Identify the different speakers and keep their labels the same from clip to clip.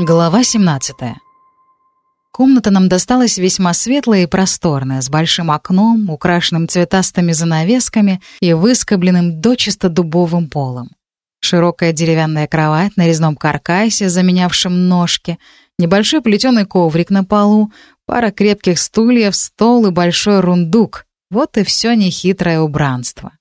Speaker 1: Глава 17. Комната нам досталась весьма светлая и просторная, с большим окном, украшенным цветастыми занавесками и выскобленным дочисто дубовым полом. Широкая деревянная кровать на резном каркасе, заменявшем ножки, небольшой плетеный коврик на полу, пара крепких стульев, стол и большой рундук. Вот и все нехитрое убранство.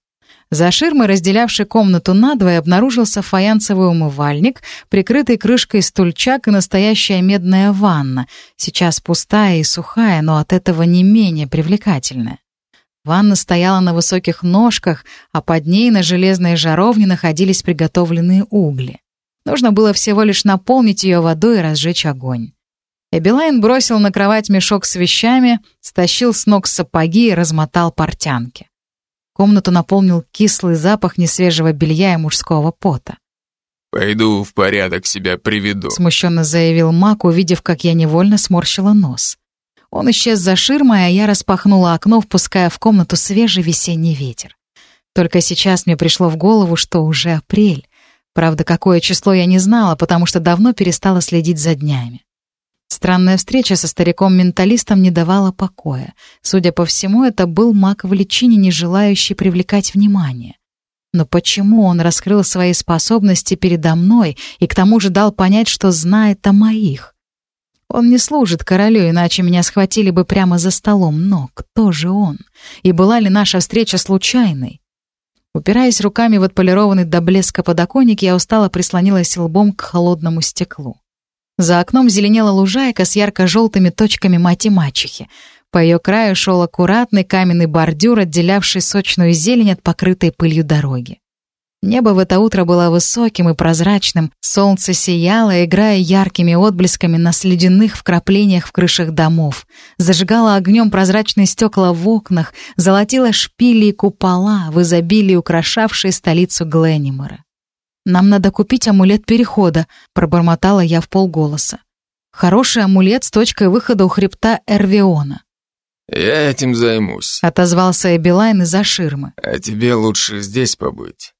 Speaker 1: За ширмой, разделявшей комнату надвое, обнаружился фаянсовый умывальник, прикрытый крышкой стульчак и настоящая медная ванна, сейчас пустая и сухая, но от этого не менее привлекательная. Ванна стояла на высоких ножках, а под ней на железной жаровне находились приготовленные угли. Нужно было всего лишь наполнить ее водой и разжечь огонь. Эбилайн бросил на кровать мешок с вещами, стащил с ног сапоги и размотал портянки. Комнату наполнил кислый запах несвежего белья и мужского пота.
Speaker 2: «Пойду в порядок себя приведу», —
Speaker 1: смущенно заявил Мак, увидев, как я невольно сморщила нос. Он исчез за ширмой, а я распахнула окно, впуская в комнату свежий весенний ветер. Только сейчас мне пришло в голову, что уже апрель. Правда, какое число я не знала, потому что давно перестала следить за днями. Странная встреча со стариком-менталистом не давала покоя. Судя по всему, это был маг в личине, не желающий привлекать внимание. Но почему он раскрыл свои способности передо мной и к тому же дал понять, что знает о моих? Он не служит королю, иначе меня схватили бы прямо за столом. Но кто же он? И была ли наша встреча случайной? Упираясь руками в отполированный до блеска подоконник, я устало прислонилась лбом к холодному стеклу. За окном зеленела лужайка с ярко-желтыми точками мать-мачехи. По ее краю шел аккуратный каменный бордюр, отделявший сочную зелень от покрытой пылью дороги. Небо в это утро было высоким и прозрачным, солнце сияло, играя яркими отблесками на слюдяных вкраплениях в крышах домов, зажигало огнем прозрачные стекла в окнах, золотило шпили и купола, в изобилии украшавшие столицу Гленнимора. «Нам надо купить амулет перехода», — пробормотала я в полголоса. «Хороший амулет с точкой выхода у хребта Эрвиона».
Speaker 2: «Я этим займусь», —
Speaker 1: отозвался Эбилайн из-за ширмы.
Speaker 2: «А тебе лучше здесь побыть.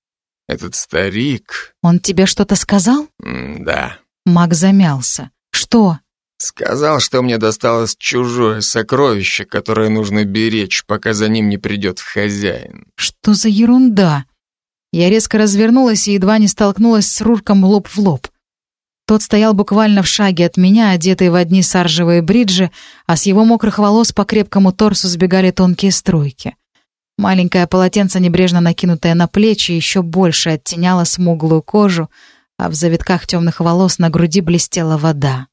Speaker 2: Этот старик...»
Speaker 1: «Он тебе что-то сказал?»
Speaker 2: М «Да».
Speaker 1: Маг замялся. «Что?»
Speaker 2: «Сказал, что мне досталось чужое сокровище, которое нужно беречь, пока за ним не придет хозяин».
Speaker 1: «Что за ерунда?» Я резко развернулась и едва не столкнулась с Рурком лоб в лоб. Тот стоял буквально в шаге от меня, одетый в одни саржевые бриджи, а с его мокрых волос по крепкому торсу сбегали тонкие струйки. Маленькое полотенце, небрежно накинутое на плечи, еще больше оттеняло смуглую кожу, а в завитках темных волос на груди блестела вода.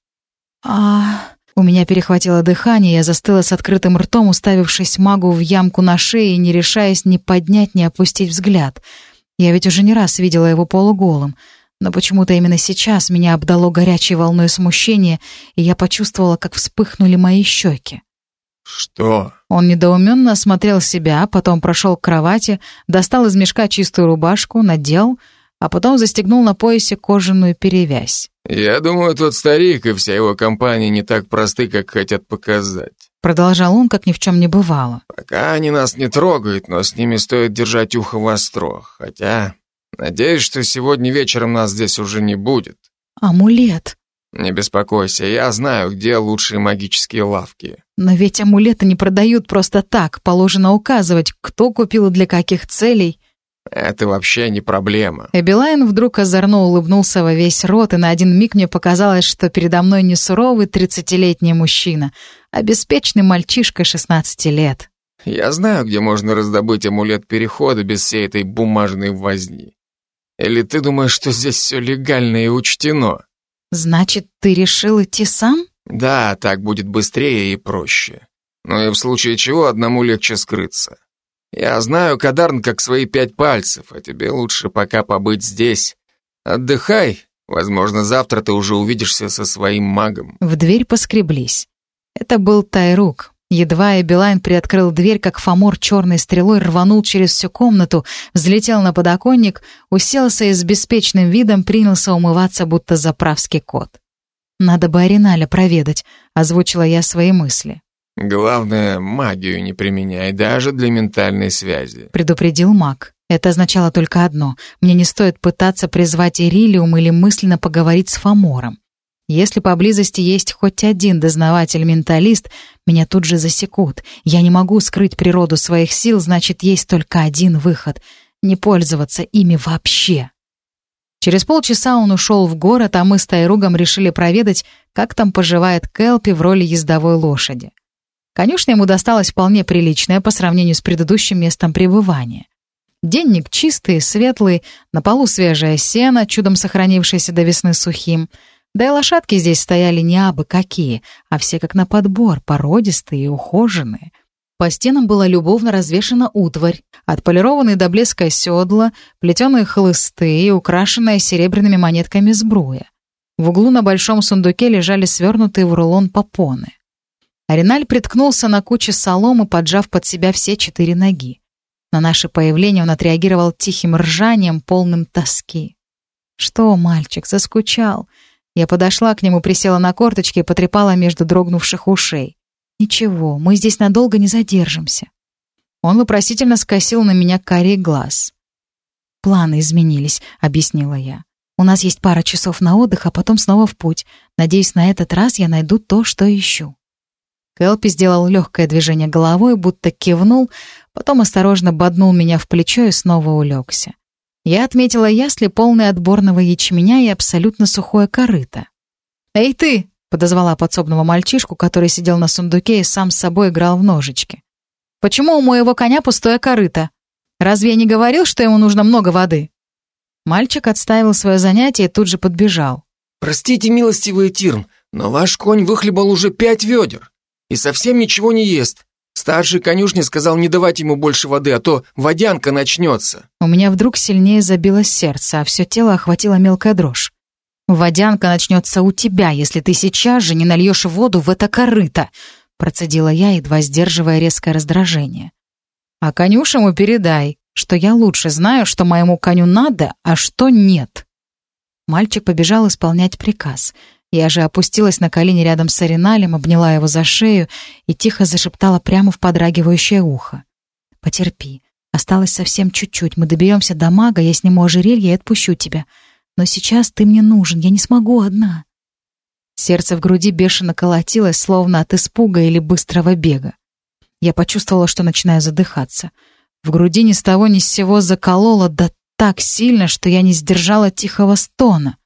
Speaker 1: а У меня перехватило дыхание, я застыла с открытым ртом, уставившись магу в ямку на шее, не решаясь ни поднять, ни опустить взгляд — я ведь уже не раз видела его полуголым, но почему-то именно сейчас меня обдало горячей волной смущения, и я почувствовала, как вспыхнули мои щеки.
Speaker 2: «Что?»
Speaker 1: Он недоуменно осмотрел себя, потом прошел к кровати, достал из мешка чистую рубашку, надел, а потом застегнул на поясе кожаную перевязь.
Speaker 2: «Я думаю, тот старик и вся его компания не так просты, как хотят показать.
Speaker 1: Продолжал он, как ни в чем не бывало.
Speaker 2: «Пока они нас не трогают, но с ними стоит держать ухо востро. Хотя, надеюсь, что сегодня вечером нас здесь уже не будет».
Speaker 1: «Амулет».
Speaker 2: «Не беспокойся, я знаю, где лучшие магические лавки».
Speaker 1: «Но ведь амулеты не продают просто так. Положено указывать, кто купил и для каких целей».
Speaker 2: Это вообще не проблема.
Speaker 1: Эбилайн вдруг озорно улыбнулся во весь рот, и на один миг мне показалось, что передо мной не суровый тридцатилетний мужчина, а беспечный мальчишка шестнадцати лет.
Speaker 2: Я знаю, где можно раздобыть амулет перехода без всей этой бумажной возни. Или ты думаешь, что здесь все легально и учтено?
Speaker 1: Значит, ты решил идти сам?
Speaker 2: Да, так будет быстрее и проще. Но и в случае чего одному легче скрыться. Я знаю Кадарн как свои пять пальцев, а тебе лучше пока побыть здесь. Отдыхай, возможно, завтра ты уже увидишься со своим магом».
Speaker 1: В дверь поскреблись. Это был Тайрук. Едва Эбилайн приоткрыл дверь, как Фомор черной стрелой рванул через всю комнату, взлетел на подоконник, уселся и с беспечным видом принялся умываться, будто заправский кот. «Надо бы Ариналя проведать», — озвучила я свои мысли.
Speaker 2: «Главное, магию не применяй, даже для ментальной связи», —
Speaker 1: предупредил маг. Это означало только одно. Мне не стоит пытаться призвать Ирилиум или мысленно поговорить с Фомором. Если поблизости есть хоть один дознаватель-менталист, меня тут же засекут. Я не могу скрыть природу своих сил, значит, есть только один выход — не пользоваться ими вообще. Через полчаса он ушел в город, а мы с Тайругом решили проведать, как там поживает Кэлпи в роли ездовой лошади. Конюшня ему досталась вполне приличная по сравнению с предыдущим местом пребывания. Денник чистый, светлый, на полу свежее сено, чудом сохранившееся до весны сухим — да и лошадки здесь стояли не абы какие, а все как на подбор, породистые и ухоженные. По стенам была любовно развешана утварь, отполированные до блеска седла, плетеные хлысты и украшенная серебряными монетками сбруя. В углу на большом сундуке лежали свернутые в рулон попоны. Ариналь приткнулся на куче соломы, поджав под себя все четыре ноги. На наше появление он отреагировал тихим ржанием, полным тоски. «Что, мальчик, заскучал?» Я подошла к нему, присела на корточки и потрепала между дрогнувших ушей. «Ничего, мы здесь надолго не задержимся». Он вопросительно скосил на меня карий глаз. «Планы изменились», — объяснила я. «У нас есть пара часов на отдых, а потом снова в путь. Надеюсь, на этот раз я найду то, что ищу». Кэлпи сделал легкое движение головой, будто кивнул, потом осторожно боднул меня в плечо и снова улегся. Я отметила ясли, полные отборного ячменя и абсолютно сухое корыто. «Эй ты!» — подозвала подсобного мальчишку, который сидел на сундуке и сам с собой играл в ножички. «Почему у моего коня пустое корыто? Разве я не говорил, что ему нужно много воды?» Мальчик отставил свое занятие и тут же подбежал.
Speaker 2: «Простите, милостивый Тирн, но ваш конь выхлебал уже пять ведер и совсем ничего не ест. Старший конюшни сказал не давать ему больше воды, а то водянка начнется.
Speaker 1: У меня вдруг сильнее забилось сердце, а все тело охватила мелкая дрожь. «Водянка начнется у тебя, если ты сейчас же не нальешь воду в это корыто», процедила я, едва сдерживая резкое раздражение. «А конюшему передай, что я лучше знаю, что моему коню надо, а что нет». Мальчик побежал исполнять приказ — я же опустилась на колени рядом с Ариналем, обняла его за шею и тихо зашептала прямо в подрагивающее ухо. «Потерпи. Осталось совсем чуть-чуть. Мы доберемся до мага, я сниму ожерелье и отпущу тебя. Но сейчас ты мне нужен, я не смогу одна». Сердце в груди бешено колотилось, словно от испуга или быстрого бега. Я почувствовала, что начинаю задыхаться. В груди ни с того ни с сего закололо, да так сильно, что я не сдержала тихого стона.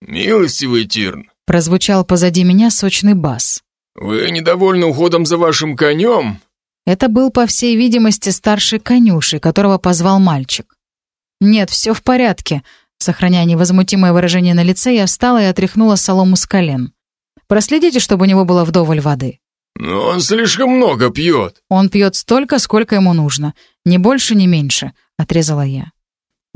Speaker 2: «Милостивый Тирн!»
Speaker 1: — прозвучал позади меня сочный бас.
Speaker 2: «Вы недовольны уходом за вашим конем?»
Speaker 1: Это был, по всей видимости, старший конюшей, которого позвал мальчик. «Нет, все в порядке», — сохраняя невозмутимое выражение на лице, я встала и отряхнула солому с колен. «Проследите, чтобы у него было вдоволь воды».
Speaker 2: «Но он слишком много пьет».
Speaker 1: «Он пьет столько, сколько ему нужно. Ни больше, ни меньше», — отрезала я.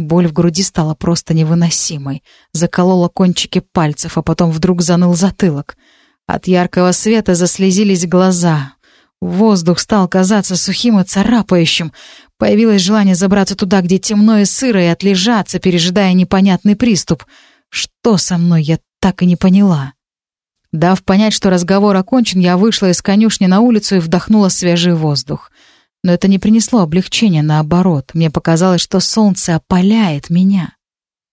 Speaker 1: Боль в груди стала просто невыносимой. Заколола кончики пальцев, а потом вдруг заныл затылок. От яркого света заслезились глаза. Воздух стал казаться сухим и царапающим. Появилось желание забраться туда, где темно и сыро, и отлежаться, пережидая непонятный приступ. Что со мной, я так и не поняла. Дав понять, что разговор окончен, я вышла из конюшни на улицу и вдохнула свежий воздух. Но это не принесло облегчения, наоборот. Мне показалось, что солнце опаляет меня.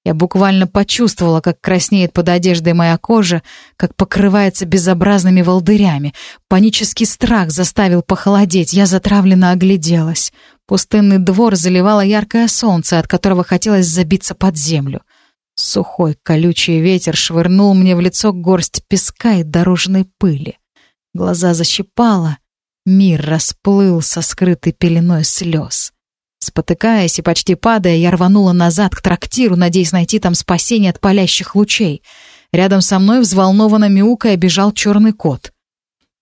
Speaker 1: Я буквально почувствовала, как краснеет под одеждой моя кожа, как покрывается безобразными волдырями. Панический страх заставил похолодеть. Я затравленно огляделась. Пустынный двор заливало яркое солнце, от которого хотелось забиться под землю. Сухой колючий ветер швырнул мне в лицо горсть песка и дорожной пыли. Глаза защипало, Мир расплылся скрытой пеленой слез. Спотыкаясь и почти падая, я рванула назад к трактиру, надеясь найти там спасение от палящих лучей. Рядом со мной взволнованно мяукая бежал черный кот.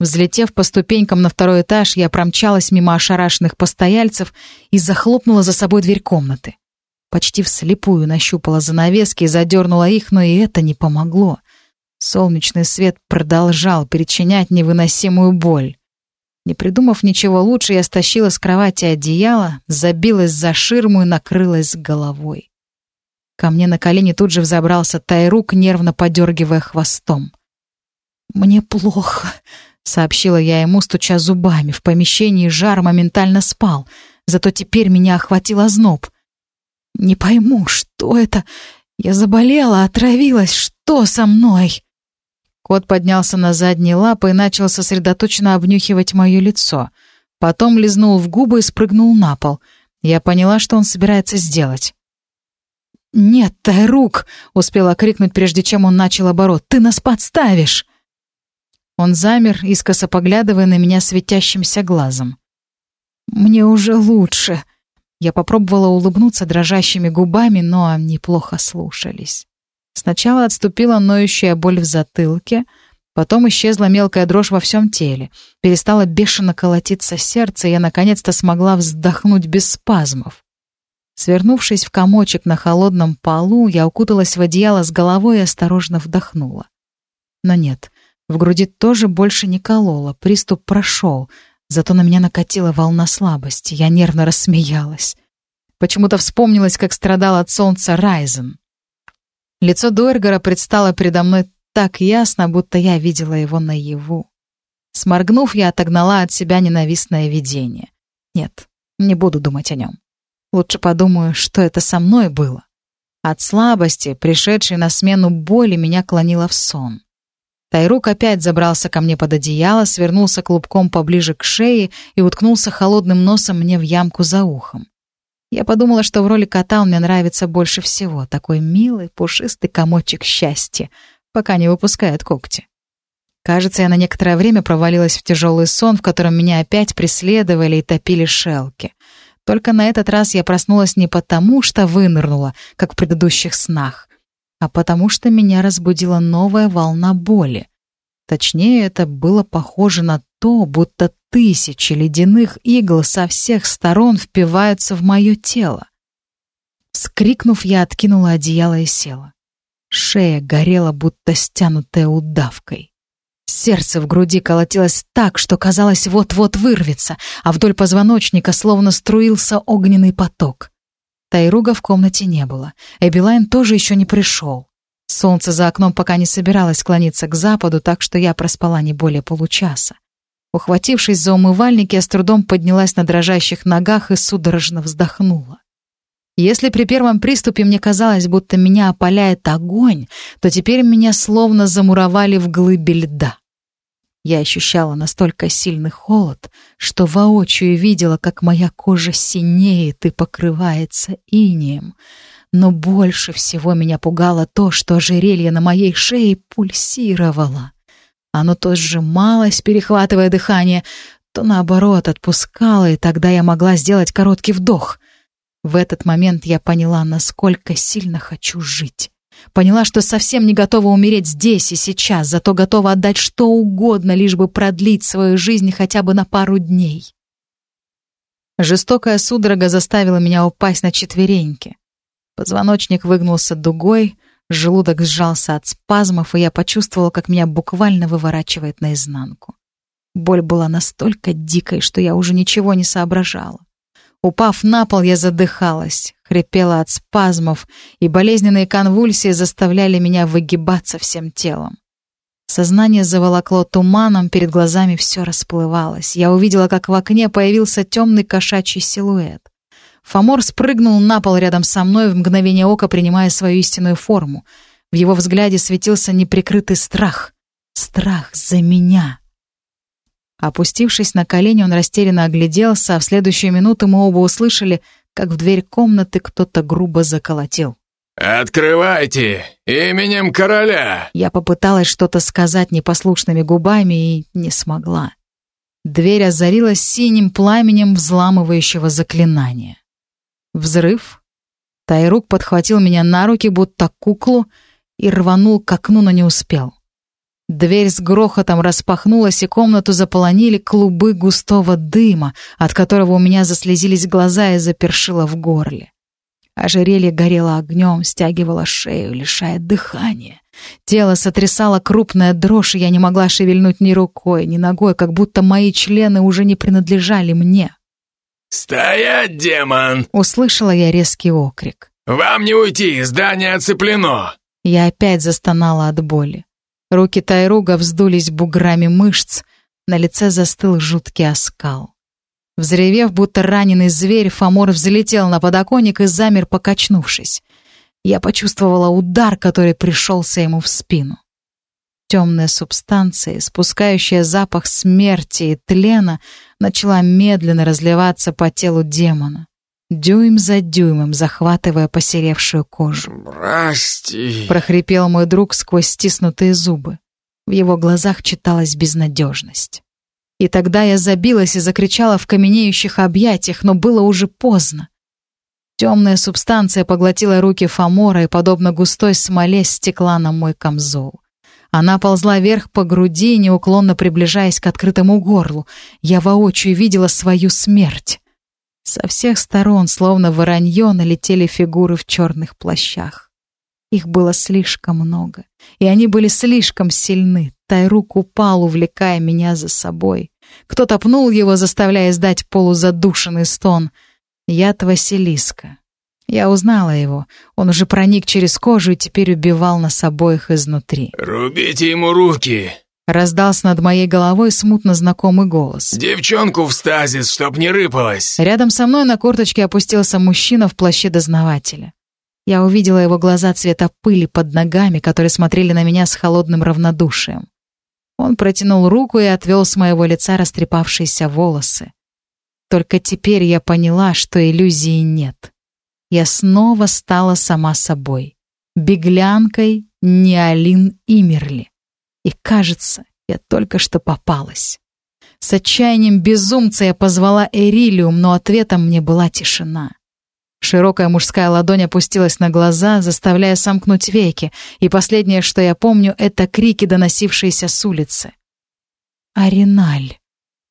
Speaker 1: Взлетев по ступенькам на второй этаж, я промчалась мимо ошарашенных постояльцев и захлопнула за собой дверь комнаты. Почти вслепую нащупала занавески и задернула их, но и это не помогло. Солнечный свет продолжал причинять невыносимую боль. Не придумав ничего лучше, я стащила с кровати одеяло, забилась за ширму и накрылась головой. Ко мне на колени тут же взобрался Тайрук, нервно подергивая хвостом. «Мне плохо», — сообщила я ему, стуча зубами. В помещении жар моментально спал, зато теперь меня охватил озноб. «Не пойму, что это? Я заболела, отравилась. Что со мной?» Кот поднялся на задние лапы и начал сосредоточенно обнюхивать мое лицо. Потом лизнул в губы и спрыгнул на пол. Я поняла, что он собирается сделать. «Нет, Тайрук!» — успела крикнуть, прежде чем он начал оборот. «Ты нас подставишь!» Он замер, искоса поглядывая на меня светящимся глазом. «Мне уже лучше!» Я попробовала улыбнуться дрожащими губами, но неплохо слушались. Сначала отступила ноющая боль в затылке, потом исчезла мелкая дрожь во всем теле, перестало бешено колотиться сердце, и я наконец-то смогла вздохнуть без спазмов. Свернувшись в комочек на холодном полу, я укуталась в одеяло с головой и осторожно вдохнула. Но нет, в груди тоже больше не кололо, приступ прошел, зато на меня накатила волна слабости, я нервно рассмеялась. Почему-то вспомнилось, как страдал от солнца Райзен. Лицо Дуэргера предстало передо мной так ясно, будто я видела его наяву. Сморгнув, я отогнала от себя ненавистное видение. Нет, не буду думать о нем. Лучше подумаю, что это со мной было. От слабости, пришедшей на смену боли, меня клонило в сон. Тайрук опять забрался ко мне под одеяло, свернулся клубком поближе к шее и уткнулся холодным носом мне в ямку за ухом. Я подумала, что в роли кота он мне нравится больше всего. Такой милый, пушистый комочек счастья, пока не выпускает когти. Кажется, я на некоторое время провалилась в тяжелый сон, в котором меня опять преследовали и топили шелки. Только на этот раз я проснулась не потому, что вынырнула, как в предыдущих снах, а потому что меня разбудила новая волна боли. Точнее, это было похоже на то, будто тысячи ледяных игл со всех сторон впиваются в мое тело. Скрикнув, я откинула одеяло и села. Шея горела, будто стянутая удавкой. Сердце в груди колотилось так, что казалось вот-вот вырвется, а вдоль позвоночника словно струился огненный поток. Тайруга в комнате не было. Эбилайн тоже еще не пришел. Солнце за окном пока не собиралось склониться к западу, так что я проспала не более получаса. Ухватившись за умывальник, я с трудом поднялась на дрожащих ногах и судорожно вздохнула. Если при первом приступе мне казалось, будто меня опаляет огонь, то теперь меня словно замуровали в глыбе льда. Я ощущала настолько сильный холод, что воочию видела, как моя кожа синеет и покрывается инеем. Но больше всего меня пугало то, что ожерелье на моей шее пульсировало. Оно то сжималось, перехватывая дыхание, то наоборот отпускало, и тогда я могла сделать короткий вдох. В этот момент я поняла, насколько сильно хочу жить. Поняла, что совсем не готова умереть здесь и сейчас, зато готова отдать что угодно, лишь бы продлить свою жизнь хотя бы на пару дней. Жестокая судорога заставила меня упасть на четвереньки. Позвоночник выгнулся дугой, Желудок сжался от спазмов, и я почувствовала, как меня буквально выворачивает наизнанку. Боль была настолько дикой, что я уже ничего не соображала. Упав на пол, я задыхалась, хрипела от спазмов, и болезненные конвульсии заставляли меня выгибаться всем телом. Сознание заволокло туманом, перед глазами все расплывалось. Я увидела, как в окне появился темный кошачий силуэт. Фомор спрыгнул на пол рядом со мной в мгновение ока, принимая свою истинную форму. В его взгляде светился неприкрытый страх. Страх за меня. Опустившись на колени, он растерянно огляделся, а в следующую минуту мы оба услышали, как в дверь комнаты кто-то грубо заколотил.
Speaker 2: «Открывайте! Именем короля!»
Speaker 1: Я попыталась что-то сказать непослушными губами и не смогла. Дверь озарилась синим пламенем взламывающего заклинания. Взрыв. Тайрук подхватил меня на руки, будто куклу, и рванул к окну, но не успел. Дверь с грохотом распахнулась, и комнату заполонили клубы густого дыма, от которого у меня заслезились глаза и запершило в горле. Ожерелье горело огнем, стягивало шею, лишая дыхания. Тело сотрясало крупная дрожь, и я не могла шевельнуть ни рукой, ни ногой, как будто мои члены уже не принадлежали мне.
Speaker 2: «Стоять, демон!»
Speaker 1: Услышала я резкий окрик.
Speaker 2: «Вам не уйти, здание оцеплено!»
Speaker 1: Я опять застонала от боли. Руки Тайруга вздулись буграми мышц, на лице застыл жуткий оскал. Взревев, будто раненый зверь, Фомор взлетел на подоконник и замер, покачнувшись. Я почувствовала удар, который пришелся ему в спину. Темная субстанция, спускающая запах смерти и тлена, начала медленно разливаться по телу демона, дюйм за дюймом захватывая посеревшую кожу.
Speaker 2: «Прости», —
Speaker 1: прохрипел мой друг сквозь стиснутые зубы. В его глазах читалась безнадежность. И тогда я забилась и закричала в каменеющих объятиях, но было уже поздно. Темная субстанция поглотила руки Фомора и, подобно густой смоле, стекла на мой камзол. Она ползла вверх по груди, неуклонно приближаясь к открытому горлу. Я воочию видела свою смерть. Со всех сторон, словно воронье, налетели фигуры в черных плащах. Их было слишком много, и они были слишком сильны. Тайрук упал, увлекая меня за собой. Кто-то пнул его, заставляя издать полузадушенный стон. Яд Василиска. Я узнала его. Он уже проник через кожу и теперь убивал нас обоих изнутри.
Speaker 2: «Рубите ему руки!»
Speaker 1: Раздался над моей головой смутно знакомый голос.
Speaker 2: «Девчонку в стазис, чтоб не рыпалась!»
Speaker 1: Рядом со мной на корточке опустился мужчина в плаще дознавателя. Я увидела его глаза цвета пыли под ногами, которые смотрели на меня с холодным равнодушием. Он протянул руку и отвел с моего лица растрепавшиеся волосы. Только теперь я поняла, что иллюзии нет я снова стала сама собой. Беглянкой Неолин Имерли. И кажется, я только что попалась. С отчаянием безумца я позвала Эрилиум, но ответом мне была тишина. Широкая мужская ладонь опустилась на глаза, заставляя сомкнуть веки, и последнее, что я помню, это крики, доносившиеся с улицы. «Ариналь!»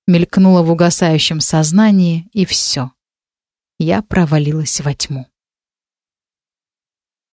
Speaker 1: мелькнуло в угасающем сознании, и все я провалилась во тьму.